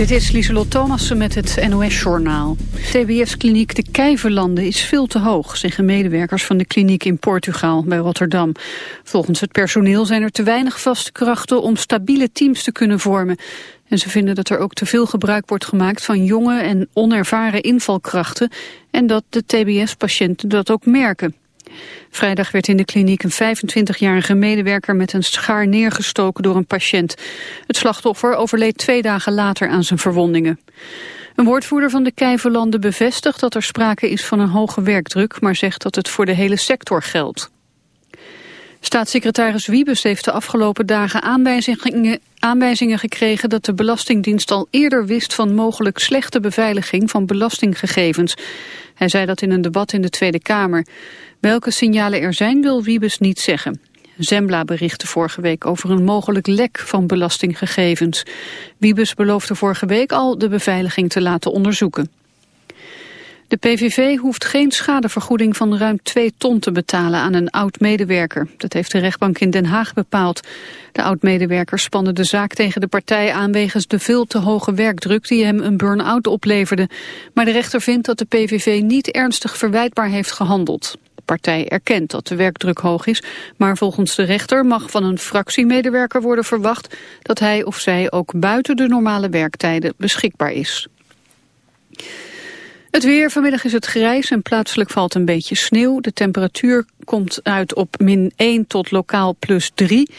Dit is Lieselot Thomassen met het NOS-journaal. TBS-kliniek De Kijverlanden is veel te hoog, zeggen medewerkers van de kliniek in Portugal bij Rotterdam. Volgens het personeel zijn er te weinig vaste krachten om stabiele teams te kunnen vormen. En ze vinden dat er ook te veel gebruik wordt gemaakt van jonge en onervaren invalkrachten en dat de TBS-patiënten dat ook merken. Vrijdag werd in de kliniek een 25-jarige medewerker met een schaar neergestoken door een patiënt. Het slachtoffer overleed twee dagen later aan zijn verwondingen. Een woordvoerder van de Kijverlanden bevestigt dat er sprake is van een hoge werkdruk, maar zegt dat het voor de hele sector geldt. Staatssecretaris Wiebes heeft de afgelopen dagen aanwijzingen, aanwijzingen gekregen dat de Belastingdienst al eerder wist van mogelijk slechte beveiliging van belastinggegevens. Hij zei dat in een debat in de Tweede Kamer. Welke signalen er zijn wil Wiebes niet zeggen. Zembla berichtte vorige week over een mogelijk lek van belastinggegevens. Wiebes beloofde vorige week al de beveiliging te laten onderzoeken. De PVV hoeft geen schadevergoeding van ruim 2 ton te betalen aan een oud-medewerker. Dat heeft de rechtbank in Den Haag bepaald. De oud-medewerker spande de zaak tegen de partij aan wegens de veel te hoge werkdruk die hem een burn-out opleverde. Maar de rechter vindt dat de PVV niet ernstig verwijtbaar heeft gehandeld. Partij erkent dat de werkdruk hoog is, maar volgens de rechter mag van een fractiemedewerker worden verwacht dat hij of zij ook buiten de normale werktijden beschikbaar is. Het weer, vanmiddag is het grijs en plaatselijk valt een beetje sneeuw. De temperatuur komt uit op min 1 tot lokaal plus 3.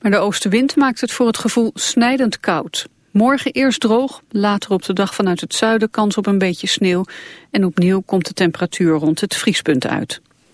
Maar de oostenwind maakt het voor het gevoel snijdend koud. Morgen eerst droog, later op de dag vanuit het zuiden kans op een beetje sneeuw. En opnieuw komt de temperatuur rond het vriespunt uit.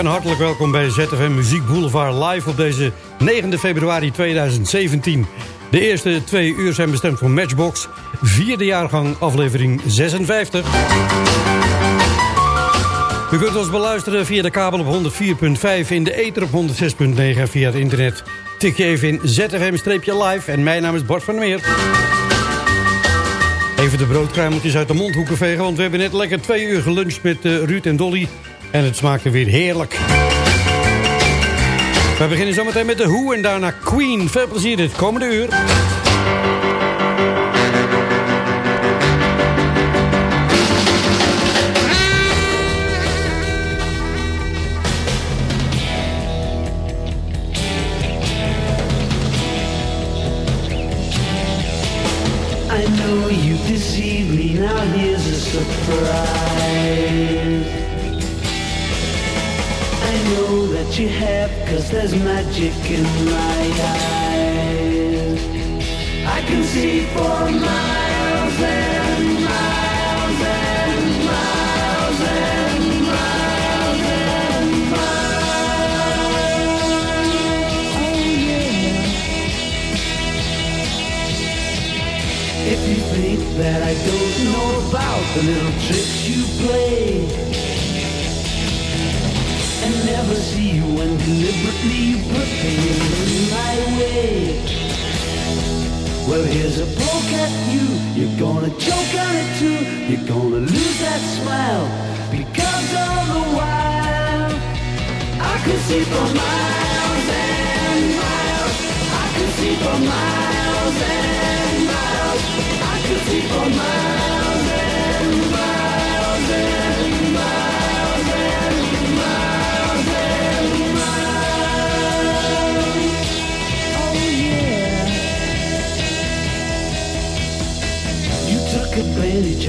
En hartelijk welkom bij ZFM Muziek Boulevard live op deze 9 februari 2017. De eerste twee uur zijn bestemd voor Matchbox, vierde jaargang aflevering 56. U kunt ons beluisteren via de kabel op 104.5, in de ether op 106.9 via het internet. Tik je even in ZFM-live en mijn naam is Bart van Meer. Even de broodkruimeltjes uit de mondhoeken vegen... want we hebben net lekker twee uur geluncht met eh, Ruud en Dolly... en het smaakte weer heerlijk. We beginnen zometeen met de Who en daarna Queen. Veel plezier dit komende uur. I know you deceived me, now here's a surprise. I know that you have, cause there's magic in my eyes. I can see for miles and miles and miles and miles and miles. Oh yeah. If you think that I don't know about the little tricks you play, never see you when deliberately you put pain in my way. Well, here's a poke at you. You're gonna choke on it too. You're gonna lose that smile because all the while I could see for miles and miles. I could see for miles and miles. I could see for miles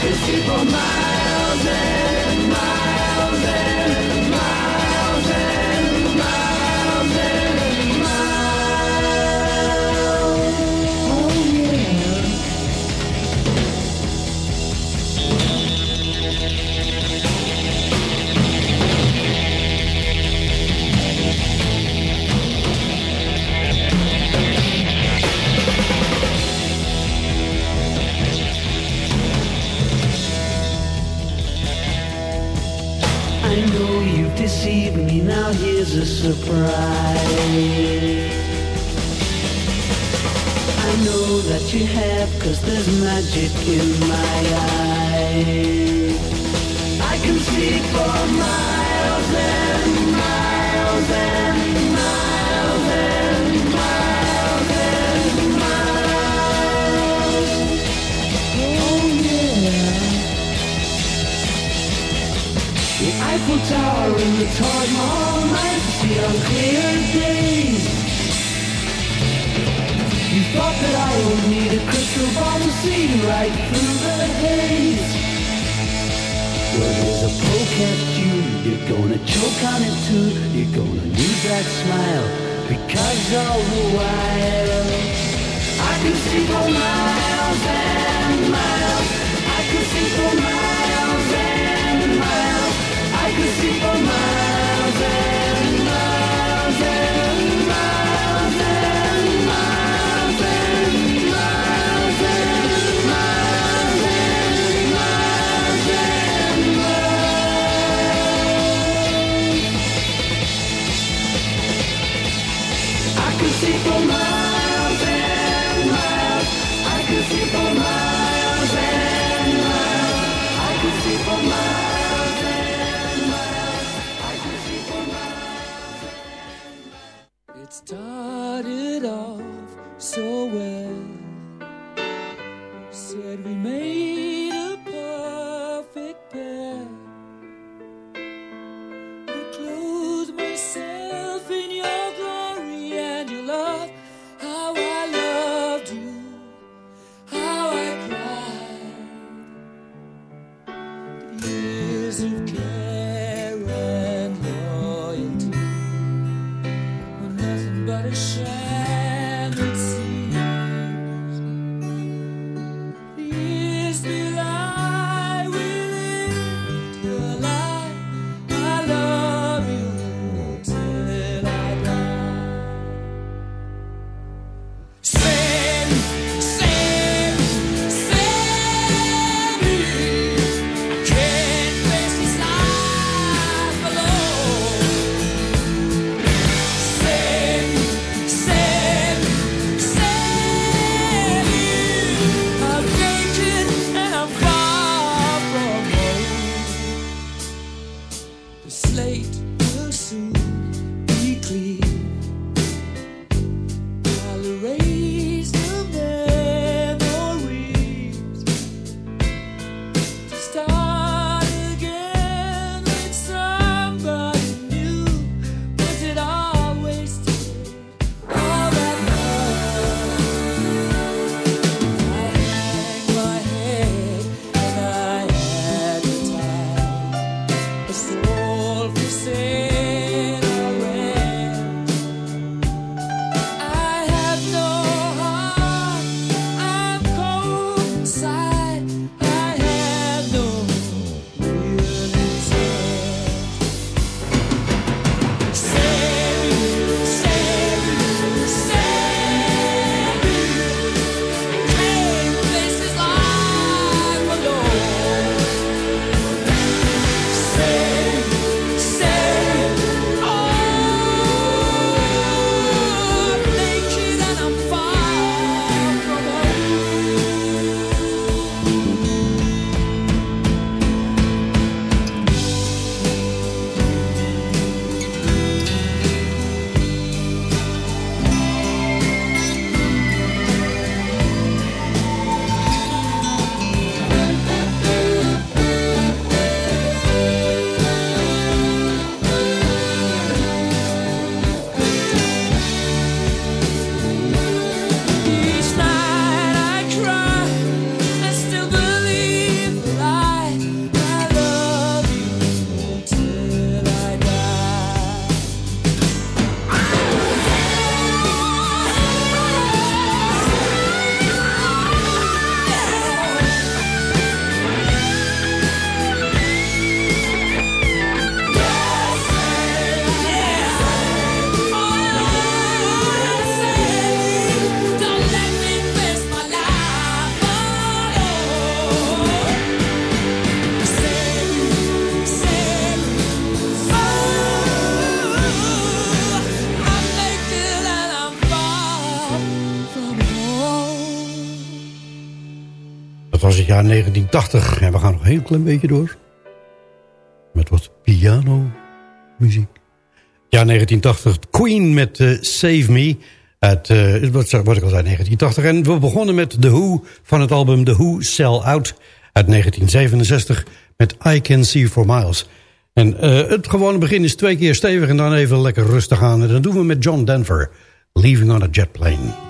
I can for miles and you've me, now here's a surprise. I know that you have, cause there's magic in my eyes. I can see for miles and miles and Eiffel Tower in the Taj Mahal might see on clear days. You thought that I would need a crystal ball to see right through the haze. Well, here's a poke at you. You're gonna choke on it too. You're gonna lose that smile because all the while I can see for miles and miles. I can see for miles jaar 1980 en we gaan nog een heel klein beetje door. Met wat piano muziek. Ja, 1980, Queen met eh, Save Me. Het, eh, wat, wat ik al zei, 1980. En we begonnen met The Who van het album The Who Sell Out uit 1967 met I Can See For Miles. En eh, het gewone begin is twee keer stevig en dan even lekker rustig aan. En dat doen we met John Denver, Leaving on a Jet Plane.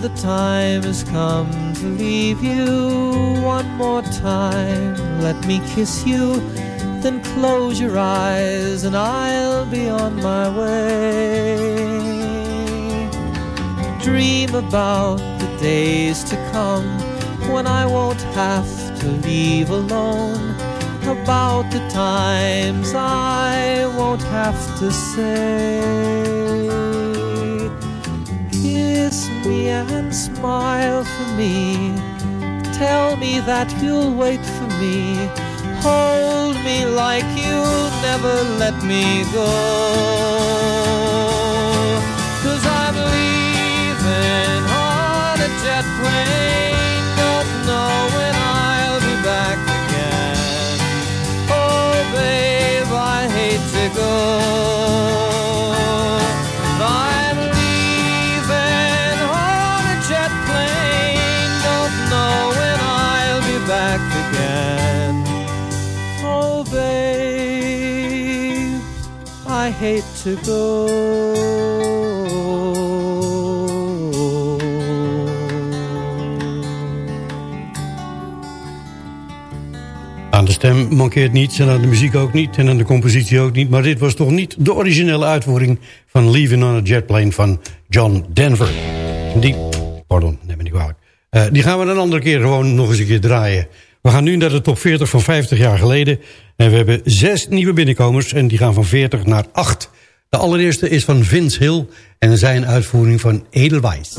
The time has come to leave you one more time. Let me kiss you, then close your eyes, and I'll be on my way. Dream about the days to come when I won't have to leave alone. About the times I won't have to say me and smile for me. Tell me that you'll wait for me. Hold me like you'll never let me go. Cause I'm leaving on a jet plane. Don't know when I'll be back again. Oh, babe, I hate to go. To. Aan de stem mankeert niets en aan de muziek ook niet en aan de compositie ook niet. Maar dit was toch niet de originele uitvoering van Leaving on a Jet Plane van John Denver. Die, pardon, neem me niet kwalijk. Eh, die gaan we een andere keer gewoon nog eens een keer draaien. We gaan nu naar de top 40 van 50 jaar geleden. En we hebben zes nieuwe binnenkomers en die gaan van 40 naar 8. De allereerste is van Vince Hill en zijn uitvoering van Edelweiss.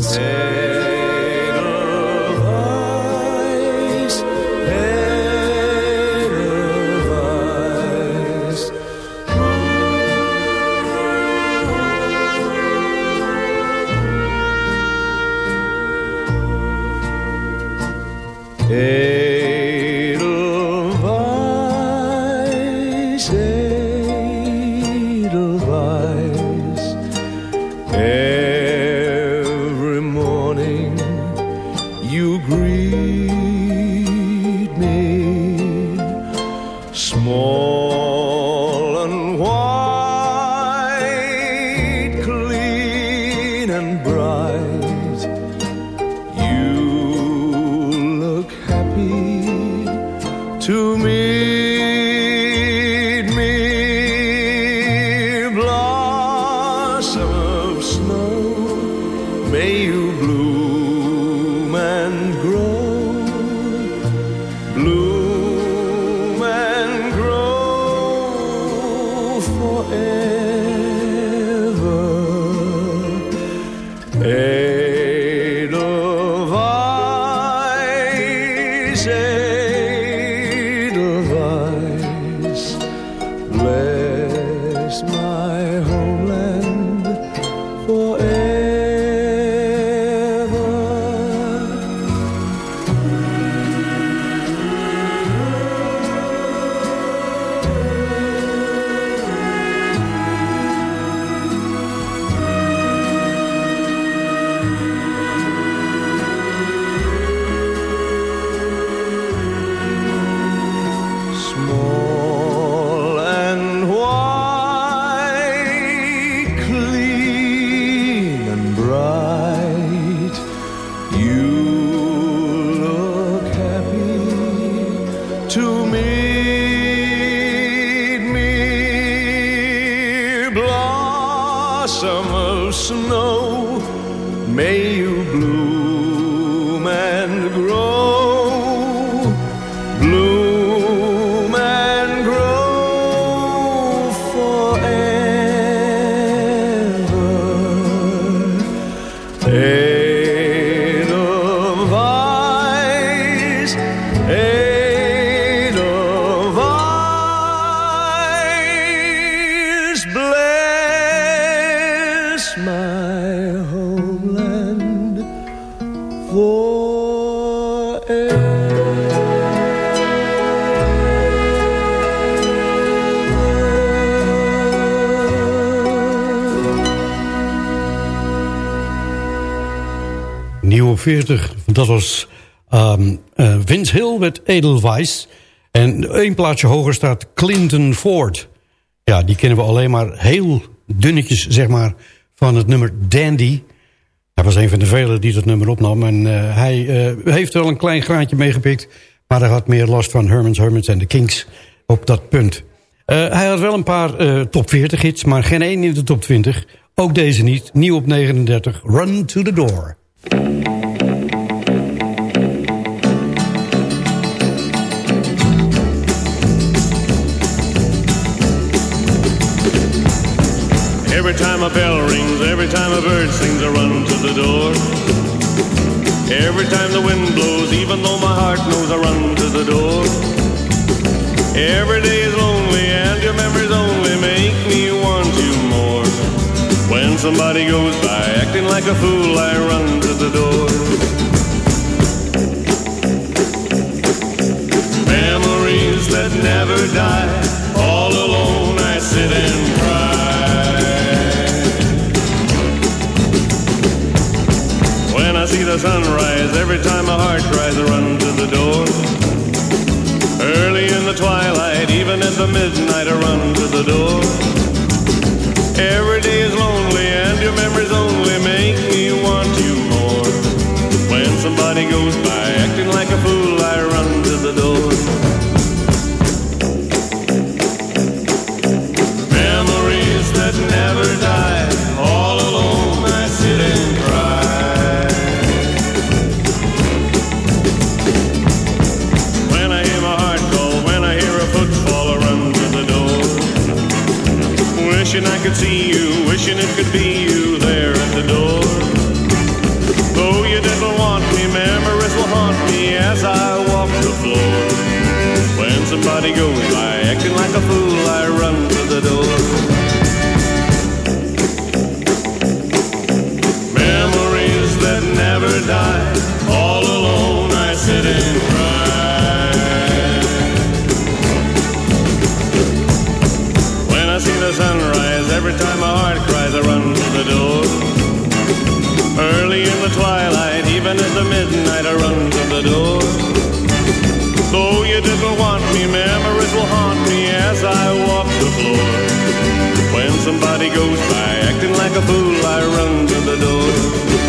Small 40, dat was ehm eh, Vince Hill met Edelweiss. En één plaatsje hoger staat Clinton Ford. Ja, die kennen we alleen maar heel dunnetjes, zeg maar, van het nummer Dandy. Hij was een van de velen die dat nummer opnam. En eh, hij eh, heeft wel een klein graantje meegepikt. Maar hij had meer last van Herman's Hermits en de Kinks op dat punt. Hij had wel een paar top 40 hits, maar geen één in de top 20. Ook deze niet. Nieuw op 39, Run to the Door. Every time a bell rings, every time a bird sings, I run to the door. Every time the wind blows, even though my heart knows, I run to the door. Every day is lonely, and your memories only make me want somebody goes by acting like a fool, I run to the door. Memories that never die, all alone I sit and cry. When I see the sunrise, every time my heart cries, I run to the door. Early in the twilight, even at the midnight, I run to somebody goes by acting like a fool, I run to the door. Memories that never die, all alone I sit and cry. When I hear my heart call, when I hear a footfall, I run to the door. Wishing I could see you, wishing it could be as I walk the floor. When somebody goes by acting like a fool, I run to the door. Memories that never die, all alone I sit and cry. When I see the sunrise, every time my heart cries, I run to the door. Early in the twilight, even at the midnight, I run to the door. Though you didn't want me, memories will haunt me as I walk the floor. When somebody goes by acting like a fool, I run to the door.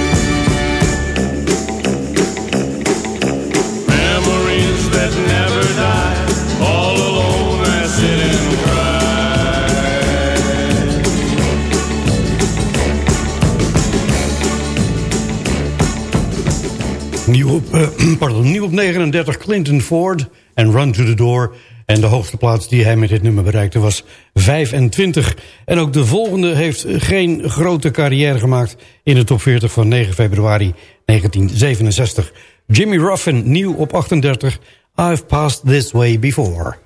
Op, eh, nieuw op 39 Clinton Ford en Run to the Door. En de hoogste plaats die hij met dit nummer bereikte was 25. En ook de volgende heeft geen grote carrière gemaakt... in de top 40 van 9 februari 1967. Jimmy Ruffin, nieuw op 38. I've passed this way before.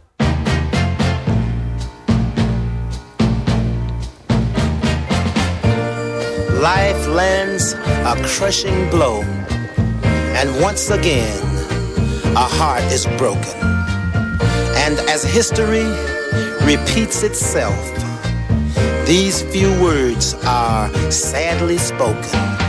Life lands a crushing blow, and once again, a heart is broken. And as history repeats itself, these few words are sadly spoken.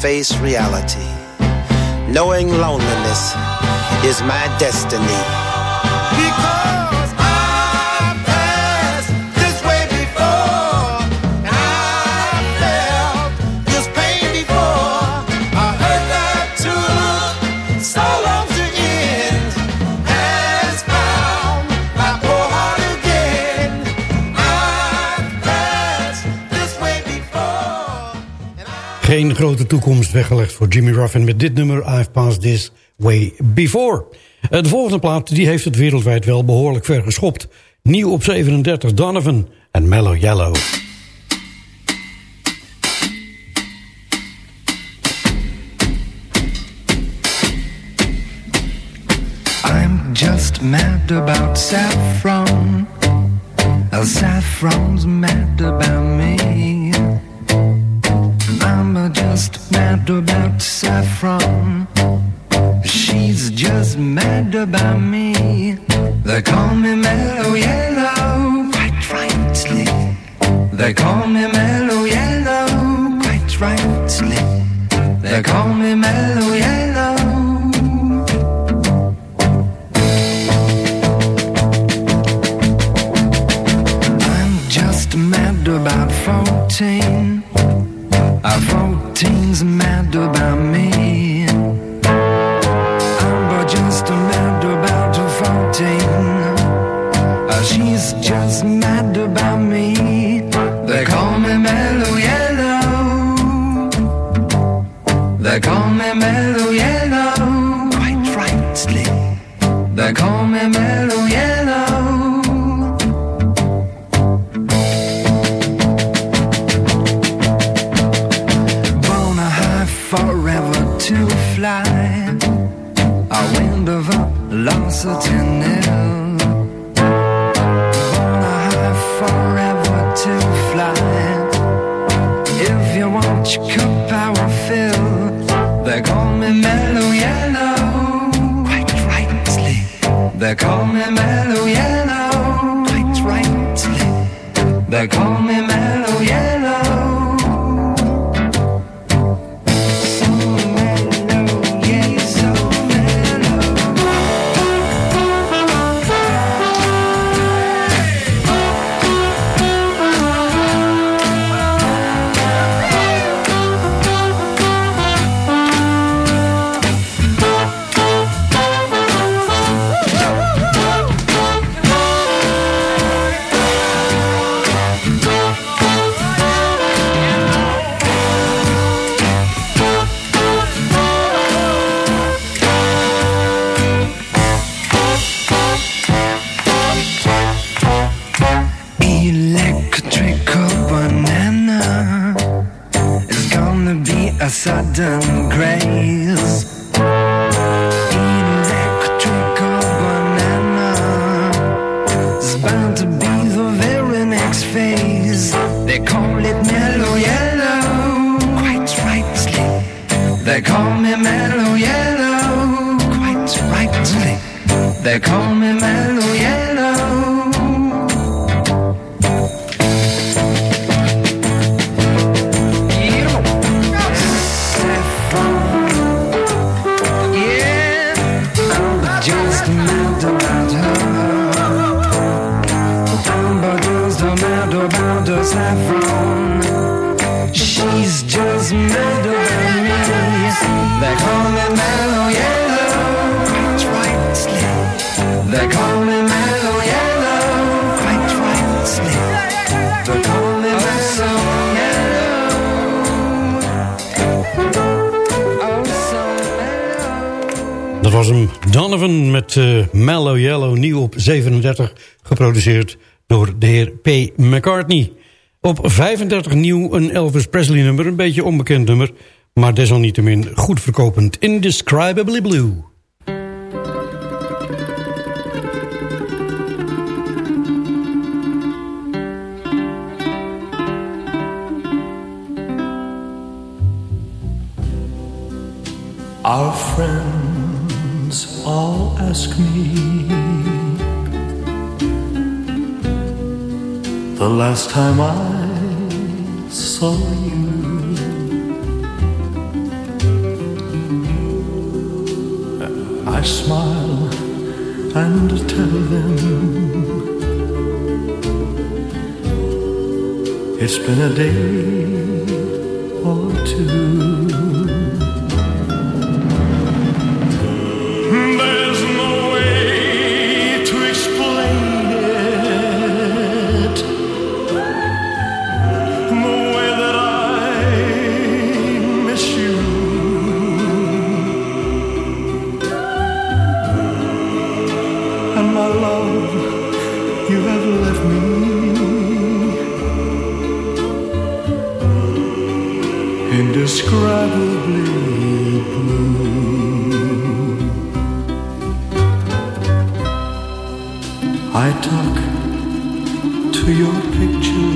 Face reality, knowing loneliness is my destiny. Geen grote toekomst weggelegd voor Jimmy Ruffin met dit nummer I've Passed This Way Before. Eh, De volgende plaat die heeft het wereldwijd wel behoorlijk ver geschopt. Nieuw op 37 Donovan en Mellow Yellow. I'm just mad about saffron. Saffron's mad about me. I'm just mad about saffron. She's just mad about me. They call me mellow yellow, quite rightly. They call me mellow yellow, quite rightly. They call me mellow yellow. I'm just mad about 14. 14's mad about me. I'm just mad about 14. Uh, she's just mad about me. 37, geproduceerd door de heer P. McCartney. Op 35 nieuw een Elvis Presley nummer, een beetje onbekend nummer, maar desalniettemin goed verkopend. Indescribably Blue. Our friends all ask me the last time I saw you. I smile and tell them it's been a day or two. Indescribably blue. I talk to your picture,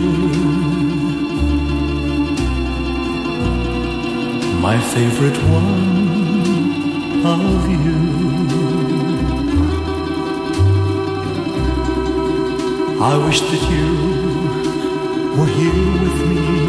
my favorite one of you. I wish that you were here with me.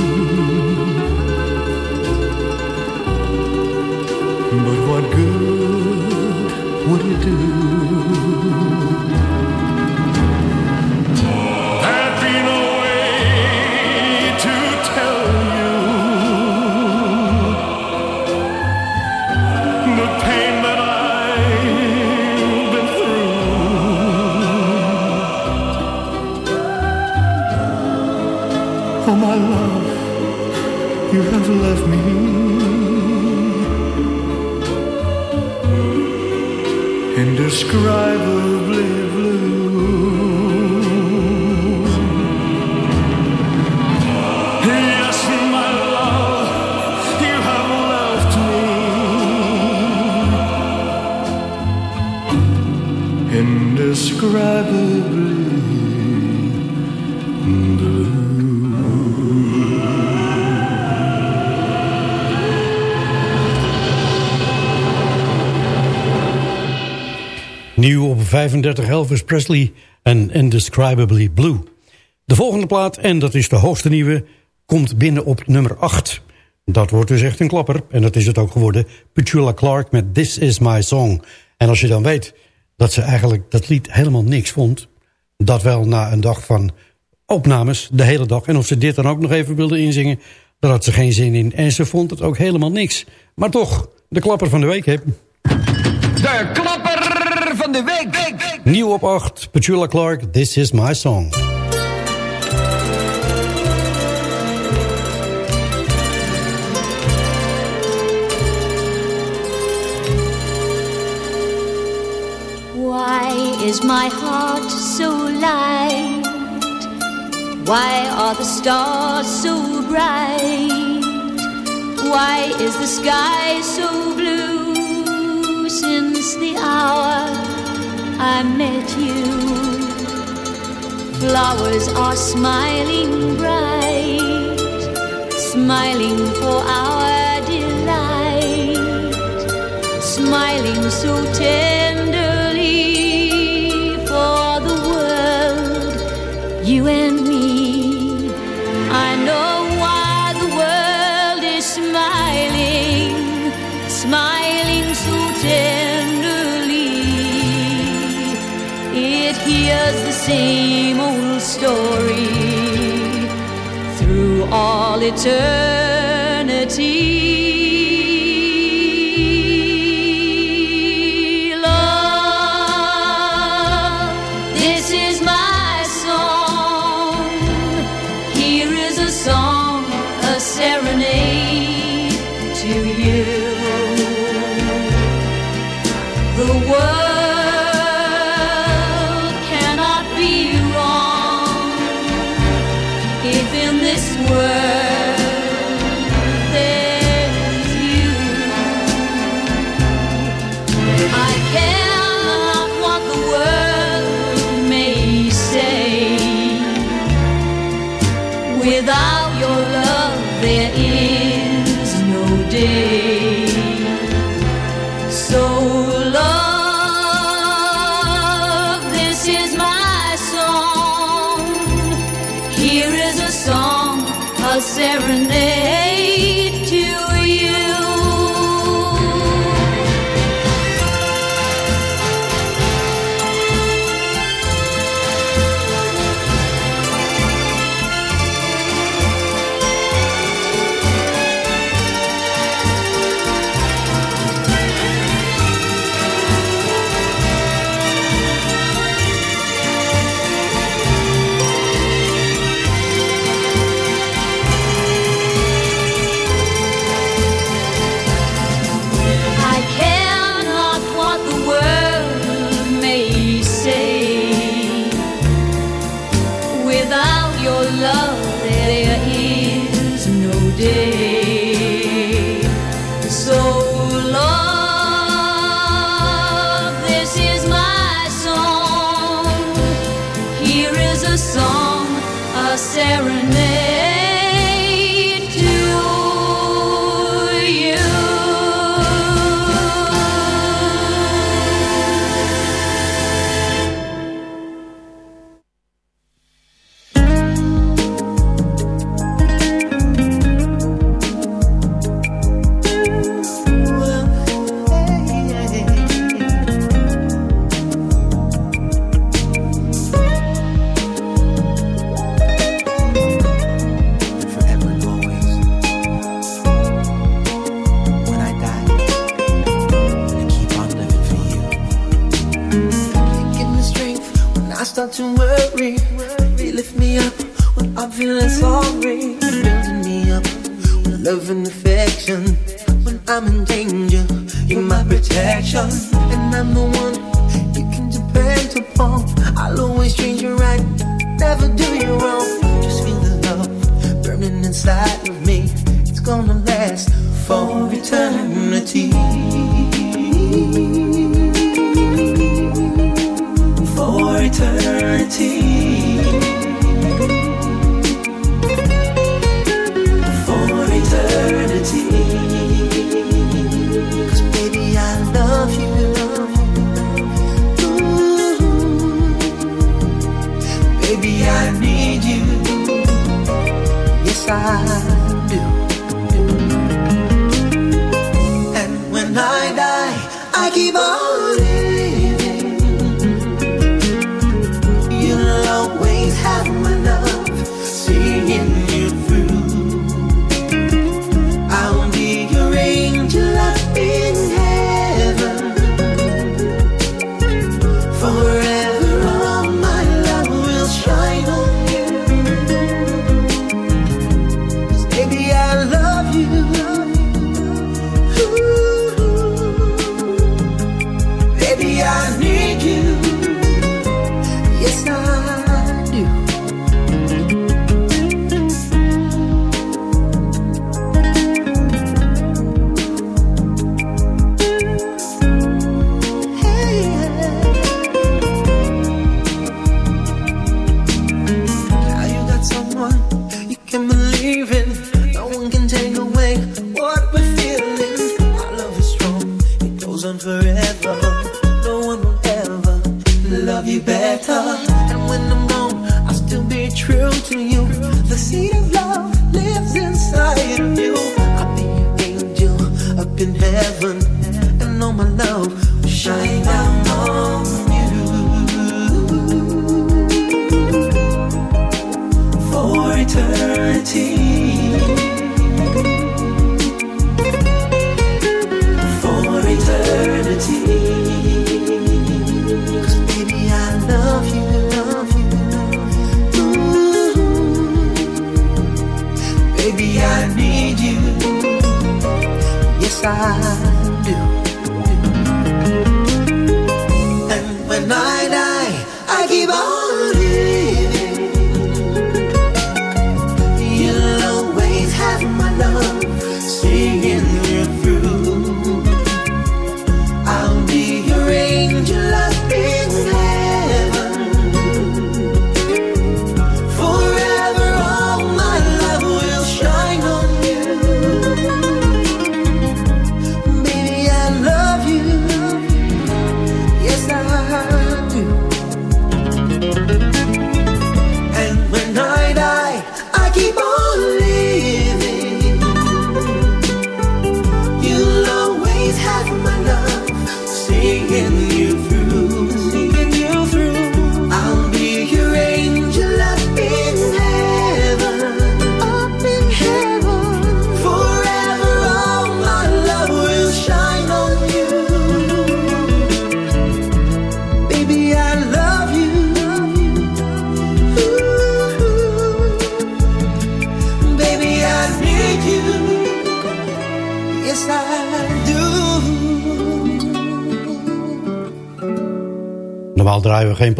Left me. Indescribably blue. Yes, my love, you have me. Indescribably 35 Elvis Presley en Indescribably Blue. De volgende plaat, en dat is de hoogste nieuwe, komt binnen op nummer 8. Dat wordt dus echt een klapper. En dat is het ook geworden. Petula Clark met This Is My Song. En als je dan weet dat ze eigenlijk dat lied helemaal niks vond. Dat wel na een dag van opnames, de hele dag. En of ze dit dan ook nog even wilde inzingen, daar had ze geen zin in. En ze vond het ook helemaal niks. Maar toch, de klapper van de week, hè. De klapper van de week. Nieuw op 8, Petula Clark, This Is My Song. Why is my heart so light? Why are the stars so bright? Why is the sky so blue since the hour I met you? Flowers are smiling bright, smiling for our delight, smiling so tenderly for the world, you and same old story through all eternity. serenade.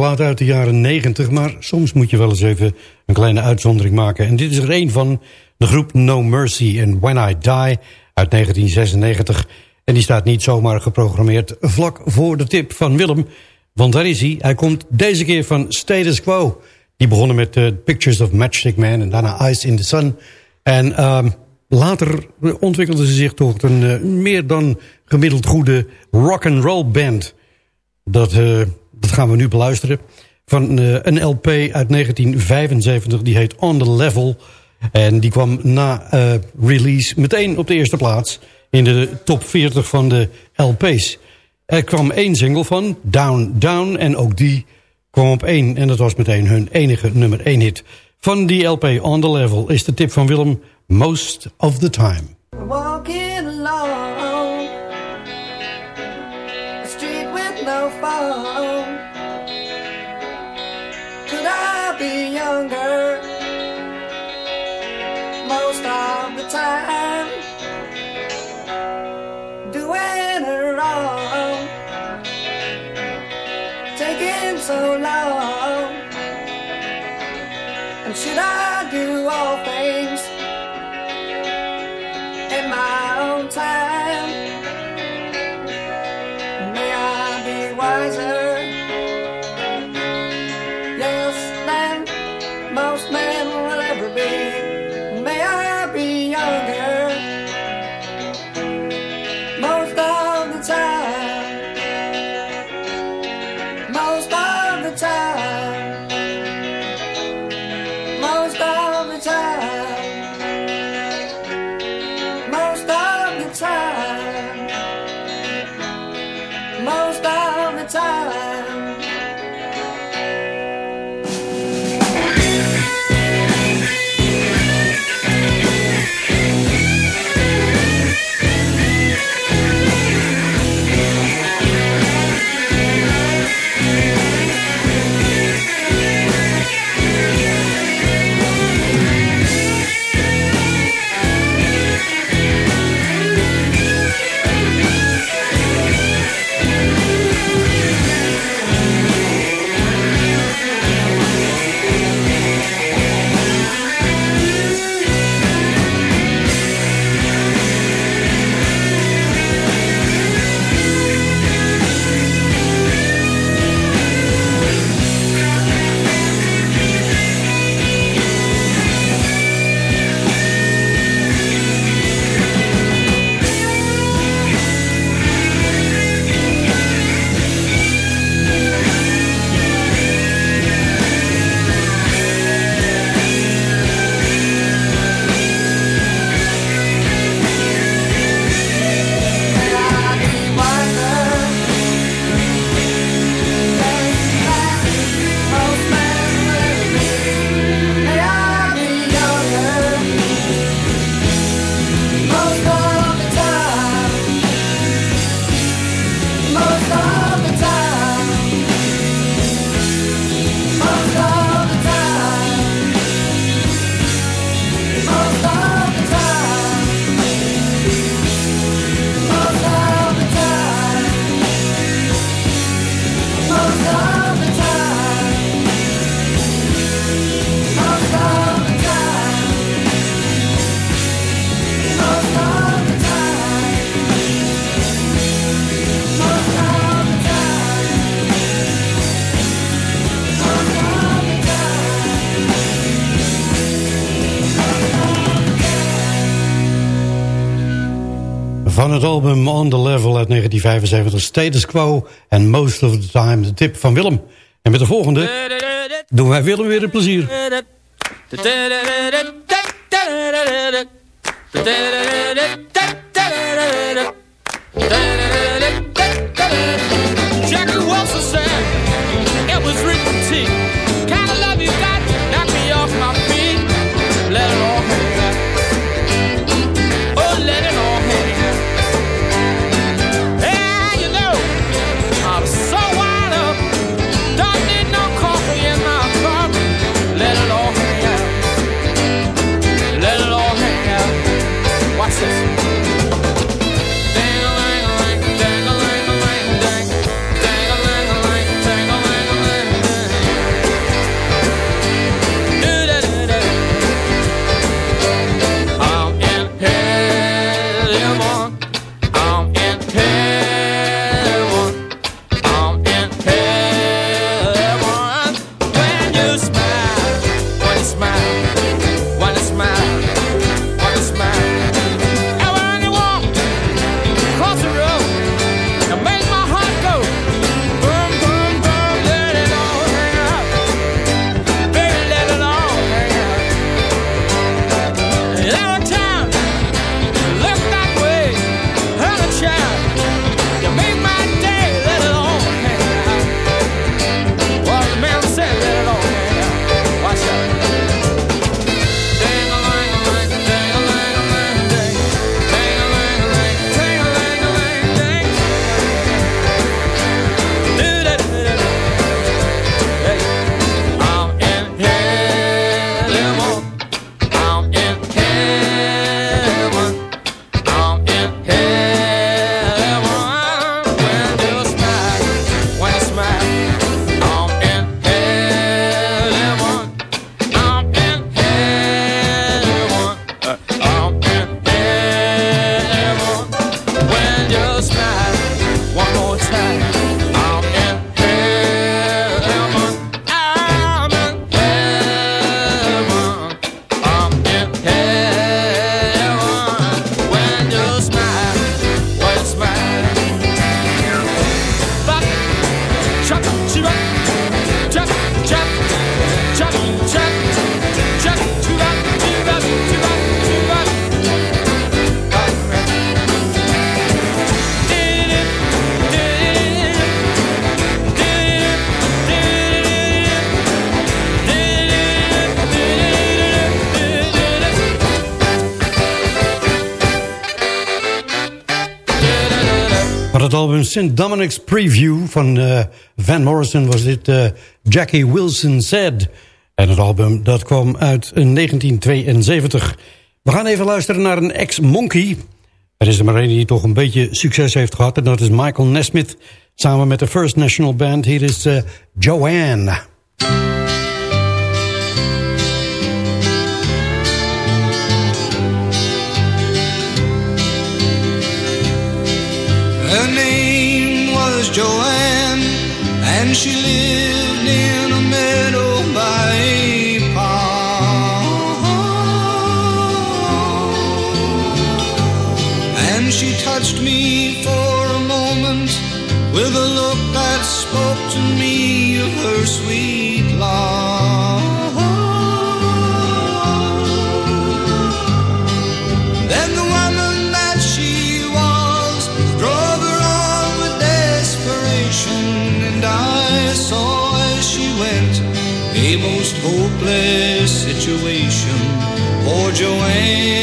Plaat uit de jaren 90, maar soms moet je wel eens even een kleine uitzondering maken. En dit is er een van de groep No Mercy en When I Die uit 1996. En die staat niet zomaar geprogrammeerd vlak voor de tip van Willem. Want daar is hij. Hij komt deze keer van Status Quo. Die begonnen met uh, Pictures of Matchstick Man en daarna Ice in the Sun. En uh, later ontwikkelde ze zich tot een uh, meer dan gemiddeld goede rock and roll band. Dat, uh, dat gaan we nu beluisteren. Van uh, een LP uit 1975, die heet On The Level. En die kwam na uh, release meteen op de eerste plaats... in de top 40 van de LP's. Er kwam één single van, Down Down, en ook die kwam op één. En dat was meteen hun enige nummer 1 hit. Van die LP On The Level is de tip van Willem Most of the Time. Walking along street with no phone. album On The Level uit 1975, Status Quo en Most Of The Time, de tip van Willem. En met de volgende doen wij Willem weer een plezier. St. Dominic's Preview van eh, Van Morrison was dit eh, Jackie Wilson Said. En het album dat kwam uit 1972. We gaan even luisteren naar een ex-monkey. Er is er maar één die toch een beetje succes heeft gehad. En dat is Michael Nesmith samen met de First National Band. Hier is eh, Joanne. Joanne, and she lived in a meadow by a pond. And she touched me for a moment with a look that spoke to me of her sweet love. situation. Poor Joanne.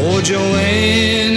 for Joanne.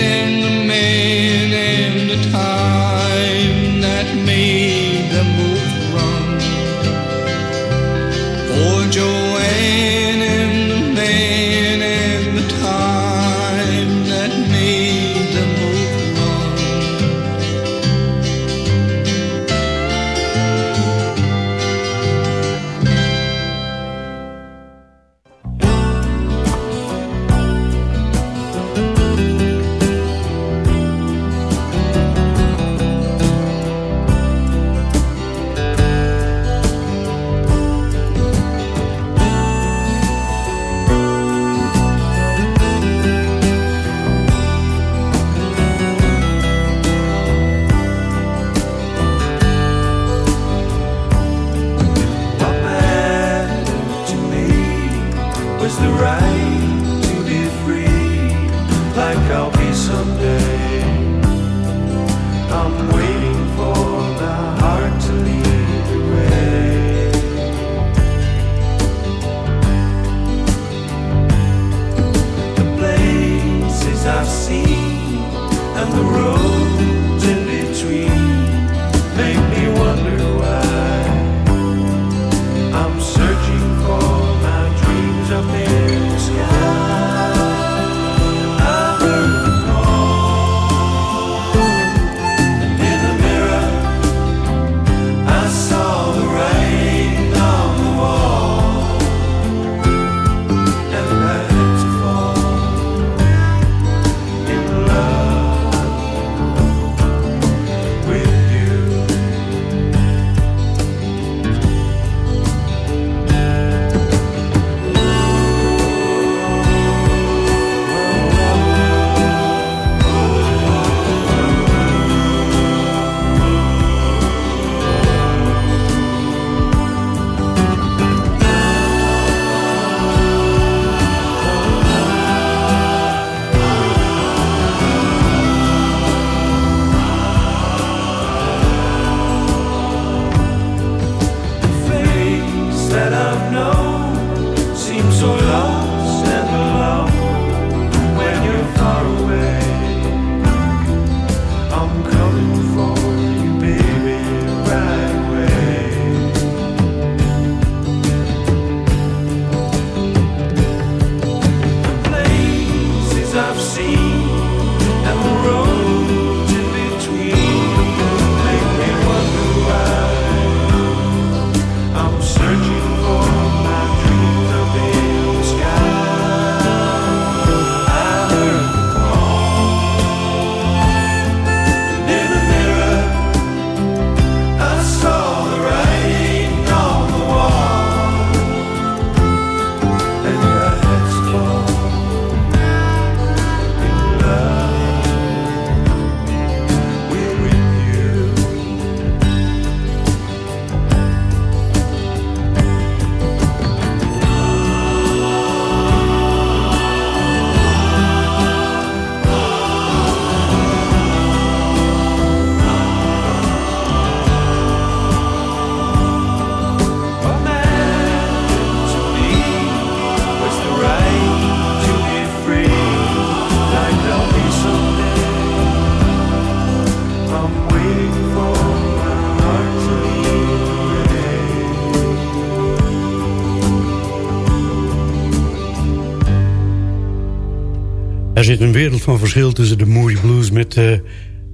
Er zit een wereld van verschil tussen de Moody Blues met eh,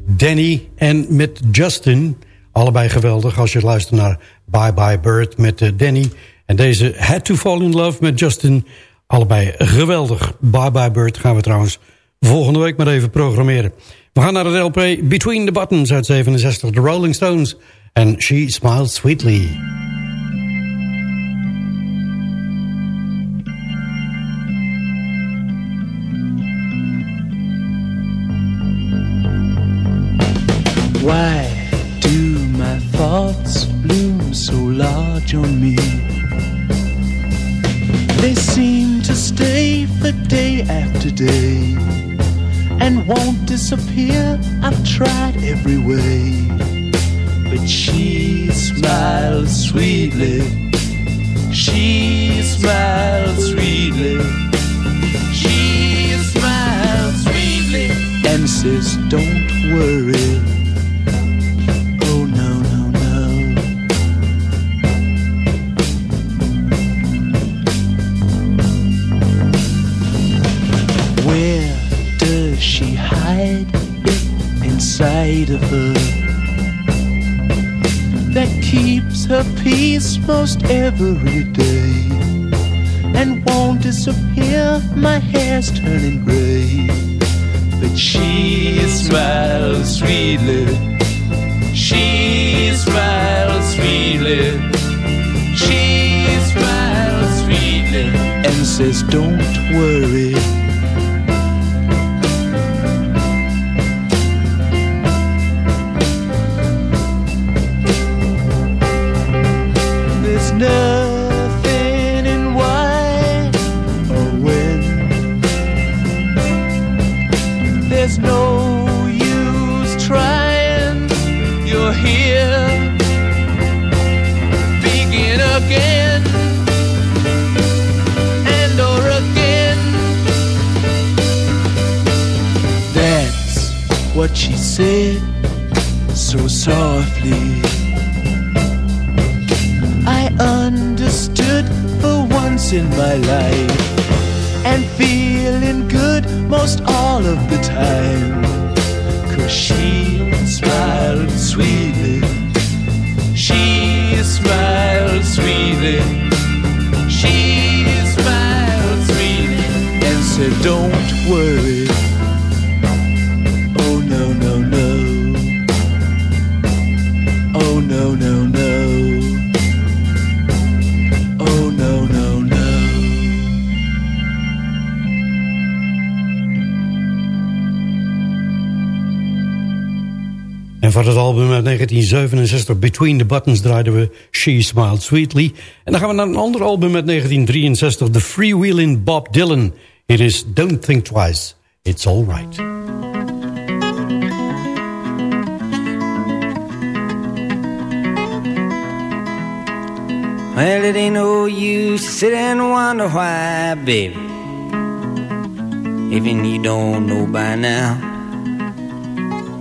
Danny en met Justin. Allebei geweldig als je luistert naar Bye Bye Bird met eh, Danny. En deze Had to Fall in Love met Justin. Allebei geweldig. Bye Bye Bird gaan we trouwens volgende week maar even programmeren. We gaan naar het LP Between the Buttons uit 67. The Rolling Stones. En She Smiled Sweetly. And won't disappear. I've tried every way, but she smiles sweetly. She smiles sweetly. She smiles sweetly and says, Don't worry. Her peace most every day and won't disappear. My hair's turning gray, but she smiles sweetly. She smiles sweetly. She smiles sweetly and says, Don't worry. 1967, Between the Buttons, draaiden we She Smiled Sweetly. En dan gaan we naar een ander album uit 1963, The Freewheeling Bob Dylan. It is Don't Think Twice, It's Alright. Well, it ain't no use to sit and wonder why, baby. Even you don't know by now.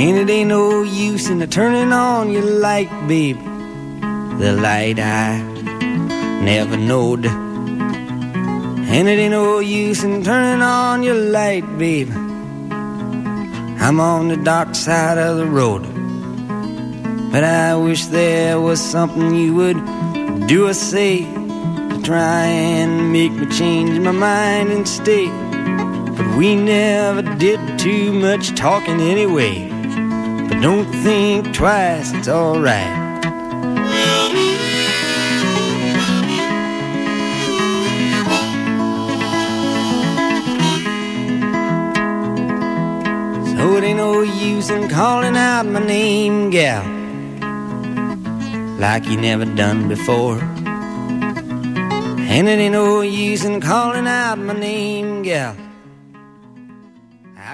And it ain't no use in turning on your light, baby. The light I never knowed. And it ain't no use in turning on your light, baby. I'm on the dark side of the road. But I wish there was something you would do or say to try and make me change my mind and stay. But we never did too much talking anyway. Don't think twice, it's alright. So it ain't no use in calling out my name, gal, like you never done before. And it ain't no use in calling out my name, gal.